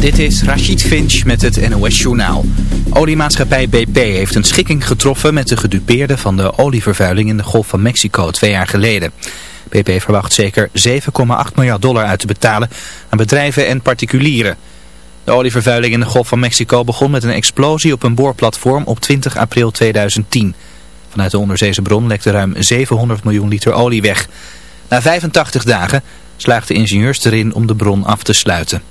Dit is Rachid Finch met het NOS-journaal. Oliemaatschappij BP heeft een schikking getroffen met de gedupeerden van de olievervuiling in de Golf van Mexico twee jaar geleden. BP verwacht zeker 7,8 miljard dollar uit te betalen aan bedrijven en particulieren. De olievervuiling in de Golf van Mexico begon met een explosie op een boorplatform op 20 april 2010. Vanuit de onderzeese bron lekte ruim 700 miljoen liter olie weg. Na 85 dagen slaagden ingenieurs erin om de bron af te sluiten.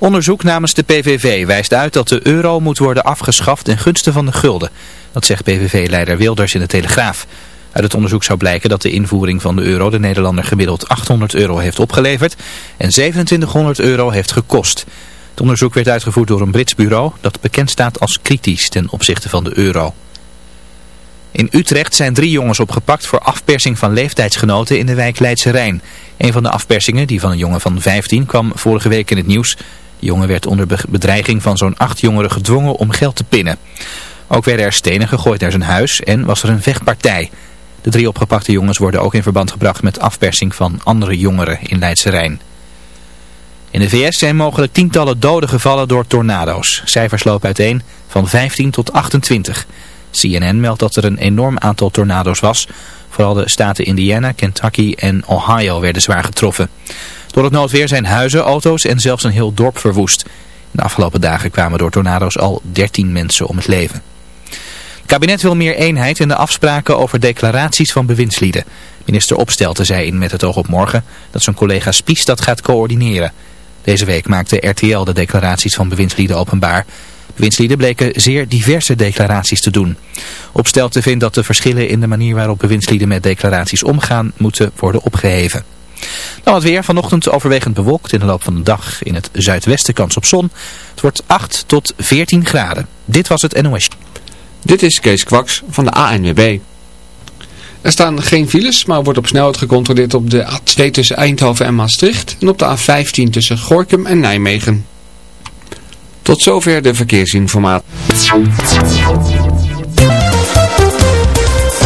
Onderzoek namens de PVV wijst uit dat de euro moet worden afgeschaft ten gunste van de gulden. Dat zegt PVV-leider Wilders in de Telegraaf. Uit het onderzoek zou blijken dat de invoering van de euro de Nederlander gemiddeld 800 euro heeft opgeleverd en 2700 euro heeft gekost. Het onderzoek werd uitgevoerd door een Brits bureau dat bekend staat als kritisch ten opzichte van de euro. In Utrecht zijn drie jongens opgepakt voor afpersing van leeftijdsgenoten in de wijk Leidse Rijn. Een van de afpersingen, die van een jongen van 15, kwam vorige week in het nieuws. De jongen werd onder bedreiging van zo'n acht jongeren gedwongen om geld te pinnen. Ook werden er stenen gegooid naar zijn huis en was er een vechtpartij. De drie opgepakte jongens worden ook in verband gebracht met afpersing van andere jongeren in Leidse Rijn. In de VS zijn mogelijk tientallen doden gevallen door tornado's. Cijfers lopen uiteen van 15 tot 28. CNN meldt dat er een enorm aantal tornado's was. Vooral de staten Indiana, Kentucky en Ohio werden zwaar getroffen. Door het noodweer zijn huizen, auto's en zelfs een heel dorp verwoest. In de afgelopen dagen kwamen door tornado's al 13 mensen om het leven. Het kabinet wil meer eenheid in de afspraken over declaraties van bewindslieden. Minister Opstelten zei in Met het oog op morgen dat zijn collega Spies dat gaat coördineren. Deze week maakte RTL de declaraties van bewindslieden openbaar. Bewindslieden bleken zeer diverse declaraties te doen. Opstelten vindt dat de verschillen in de manier waarop bewindslieden met declaraties omgaan moeten worden opgeheven. Dan het weer. Vanochtend overwegend bewolkt in de loop van de dag. In het zuidwesten kans op zon. Het wordt 8 tot 14 graden. Dit was het NOS. Dit is Kees Kwaks van de ANWB. Er staan geen files, maar wordt op snelheid gecontroleerd op de A2 tussen Eindhoven en Maastricht. En op de A15 tussen Gorkum en Nijmegen. Tot zover de verkeersinformatie.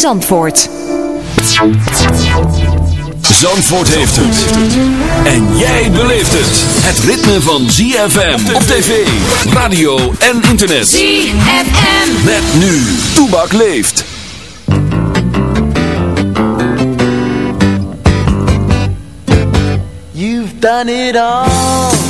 Zandvoort. Zandvoort heeft het. En jij beleeft het. Het ritme van ZFM op tv, radio en internet. ZFM. Met nu. Toebak leeft. You've done it all.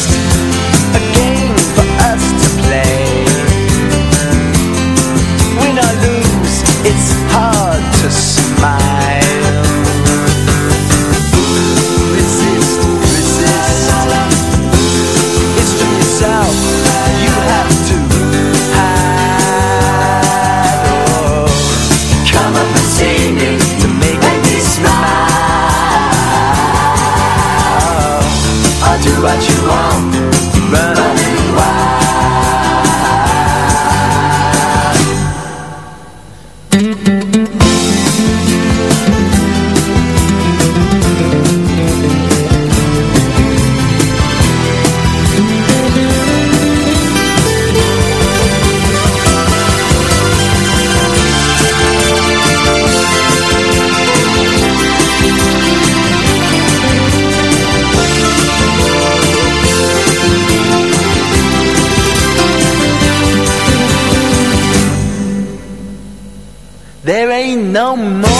No more.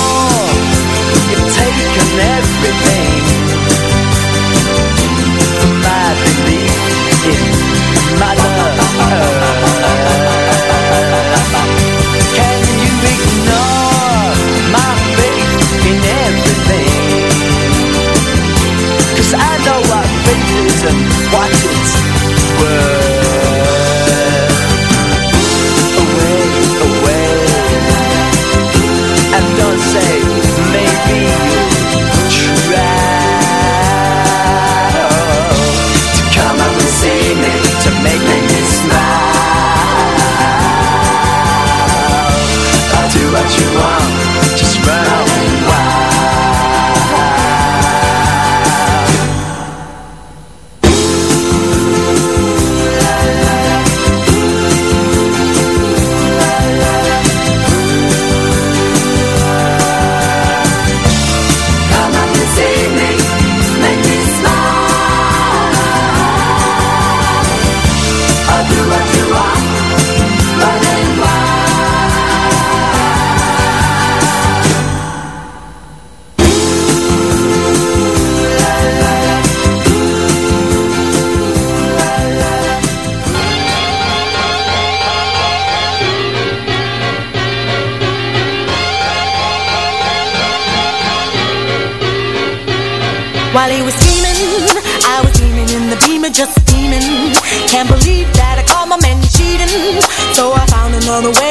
on the way.